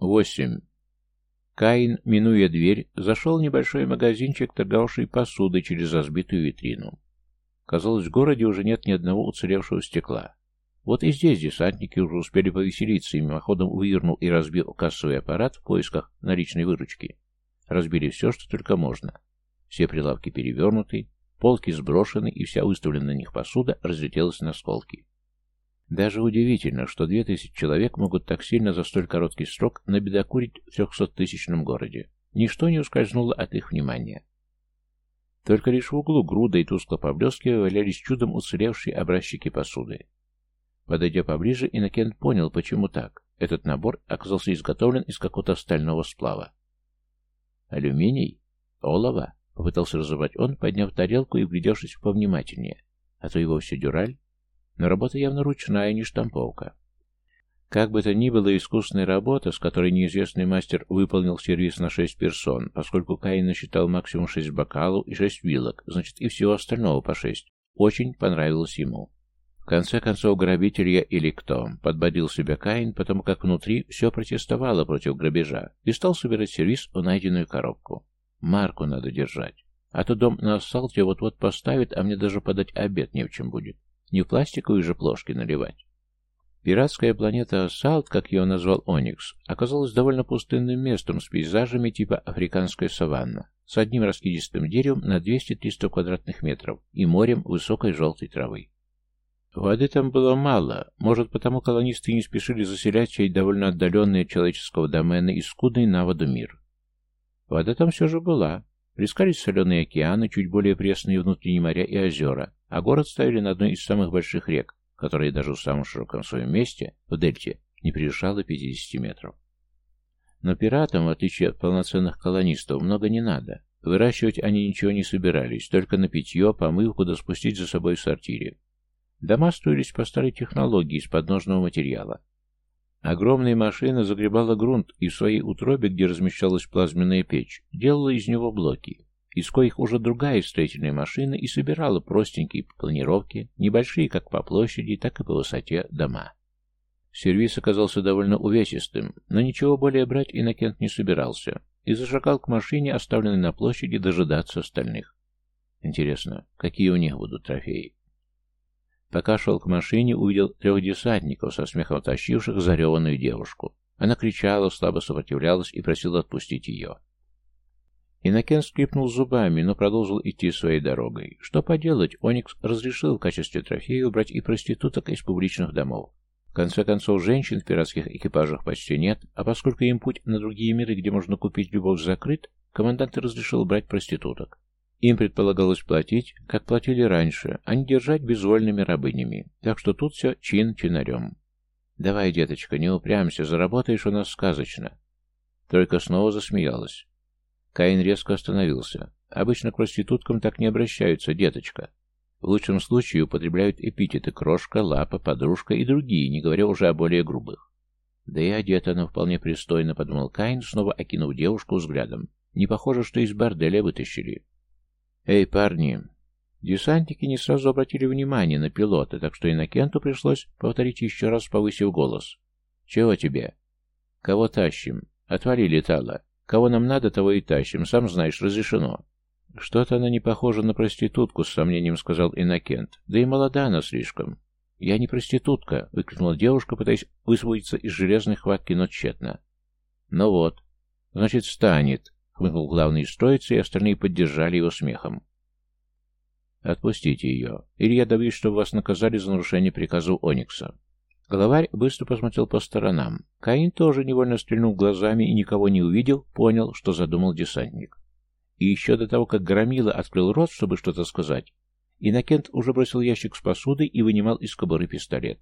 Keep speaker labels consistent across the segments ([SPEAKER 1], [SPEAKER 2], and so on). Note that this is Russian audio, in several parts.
[SPEAKER 1] Восемь. Каин, минуя дверь, зашел в небольшой магазинчик, торговавший посудой через разбитую витрину. Казалось, в городе уже нет ни одного уцелевшего стекла. Вот и здесь десантники уже успели повеселиться и мимоходом вывернул и разбил кассовый аппарат в поисках наличной выручки. Разбили все, что только можно. Все прилавки перевернуты, полки сброшены, и вся выставленная на них посуда разлетелась на осколки. Даже удивительно, что две тысячи человек могут так сильно за столь короткий срок набедокурить в трехсоттысячном городе. Ничто не ускользнуло от их внимания. Только лишь в углу груда и тускло поблескивая валялись чудом уцелевшие образчики посуды. Подойдя поближе, Иннокент понял, почему так. Этот набор оказался изготовлен из какого-то стального сплава. «Алюминий? Олово?» — попытался разобрать он, подняв тарелку и вглядевшись повнимательнее. «А то и вовсе дюраль?» Но работа явно ручная, не штамповка. Как бы то ни было, искусная работа, с которой неизвестный мастер выполнил сервис на шесть персон, поскольку Каин насчитал максимум шесть бокалов и шесть вилок, значит и всего остального по шесть, очень понравилось ему. В конце концов, грабитель я или кто, подбодил себя Каин, потому как внутри все протестовало против грабежа, и стал собирать сервис в найденную коробку. Марку надо держать, а то дом на ассалте вот-вот поставит, а мне даже подать обед не в чем будет. Не в пластиковые же плошки наливать. Пиратская планета Ассалт, как ее назвал Оникс, оказалась довольно пустынным местом с пейзажами типа африканская саванна, с одним раскидистым деревом на 200-300 квадратных метров и морем высокой желтой травы. Воды там было мало, может потому колонисты не спешили заселять чей довольно отдаленный от человеческого домена и скудный на воду мир. Вода там все же была. Плескались соленые океаны, чуть более пресные внутренние моря и озера, а город ставили на одной из самых больших рек, которая даже в самом широком своем месте, в дельте, не превышала 50 метров. Но пиратам, в отличие от полноценных колонистов, много не надо. Выращивать они ничего не собирались, только на питье, помывку да спустить за собой в сортире. Дома строились по старой технологии из подножного материала. Огромная машина загребала грунт и в своей утробе, где размещалась плазменная печь, делала из него блоки из коих уже другая строительная машина и собирала простенькие планировки, небольшие как по площади, так и по высоте дома. Сервис оказался довольно увесистым, но ничего более брать Иннокент не собирался и зашагал к машине, оставленной на площади, дожидаться остальных. Интересно, какие у них будут трофеи? Пока шел к машине, увидел трех десантников, со смехом тащивших зареванную девушку. Она кричала, слабо сопротивлялась и просила отпустить ее. Иннокен скрипнул зубами, но продолжил идти своей дорогой. Что поделать, Оникс разрешил в качестве трофея убрать и проституток из публичных домов. В конце концов, женщин в пиратских экипажах почти нет, а поскольку им путь на другие миры, где можно купить любовь, закрыт, командант разрешил брать проституток. Им предполагалось платить, как платили раньше, а не держать безвольными рабынями. Так что тут все чин-чинарем. «Давай, деточка, не упрямься, заработаешь у нас сказочно». Только снова засмеялась. Каин резко остановился. Обычно к проституткам так не обращаются, деточка. В лучшем случае употребляют эпитеты крошка, лапа, подружка и другие, не говоря уже о более грубых. Да и одета она вполне пристойно, подумал Каин, снова окинув девушку взглядом. Не похоже, что из борделя вытащили. Эй, парни! Десантники не сразу обратили внимание на пилота, так что Иннокенту пришлось повторить еще раз, повысив голос. «Чего тебе?» «Кого тащим?» «Отвали, летала!» Кого нам надо, того и тащим. Сам знаешь, разрешено. Что-то она не похожа на проститутку, с сомнением сказал Иннокент. Да и молода она слишком. Я не проститутка, выкрикнула девушка, пытаясь высвободиться из железной хватки, но тщетно. Ну вот. Значит, станет, хмыкнул главный из и остальные поддержали его смехом. Отпустите ее, или я добьюсь, чтобы вас наказали за нарушение приказов Оникса. Главарь быстро посмотрел по сторонам. Каин тоже невольно стрельнул глазами и никого не увидел, понял, что задумал десантник. И еще до того, как Громила открыл рот, чтобы что-то сказать, Иннокент уже бросил ящик с посудой и вынимал из кобуры пистолет.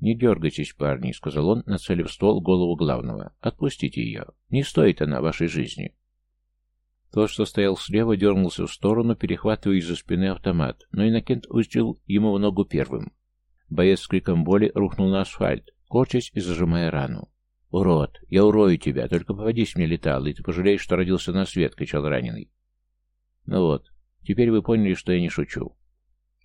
[SPEAKER 1] «Не дергайтесь, парни», — сказал он, нацелив ствол голову главного. «Отпустите ее. Не стоит она вашей жизни». Тот, что стоял слева, дернулся в сторону, перехватывая из-за спины автомат, но Иннокент выстрелил ему в ногу первым. Боец с криком боли рухнул на асфальт, корчась и зажимая рану. «Урод! Я урою тебя! Только поводись мне летал, и ты пожалеешь, что родился на свет!» — кричал раненый. «Ну вот, теперь вы поняли, что я не шучу».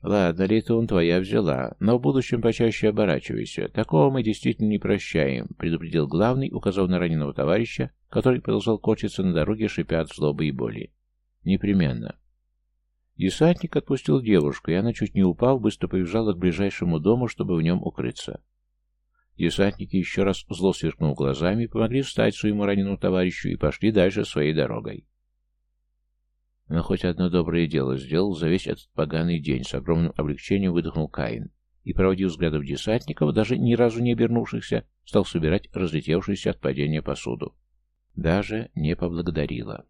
[SPEAKER 1] Ладно, Лейтун, твоя взяла, но в будущем почаще оборачивайся. Такого мы действительно не прощаем, предупредил главный, указав на раненого товарища, который продолжал кочиться на дороге, шипя от злобы и боли. Непременно. Десантник отпустил девушку, и она, чуть не упав, быстро побежала к ближайшему дому, чтобы в нем укрыться. Десантники, еще раз зло сверкнув глазами, помогли встать своему раненому товарищу и пошли дальше своей дорогой. Но хоть одно доброе дело сделал за весь этот поганый день, с огромным облегчением выдохнул Каин и, проводив взглядов десантников, даже ни разу не обернувшихся, стал собирать разлетевшуюся от падения посуду. Даже не поблагодарила.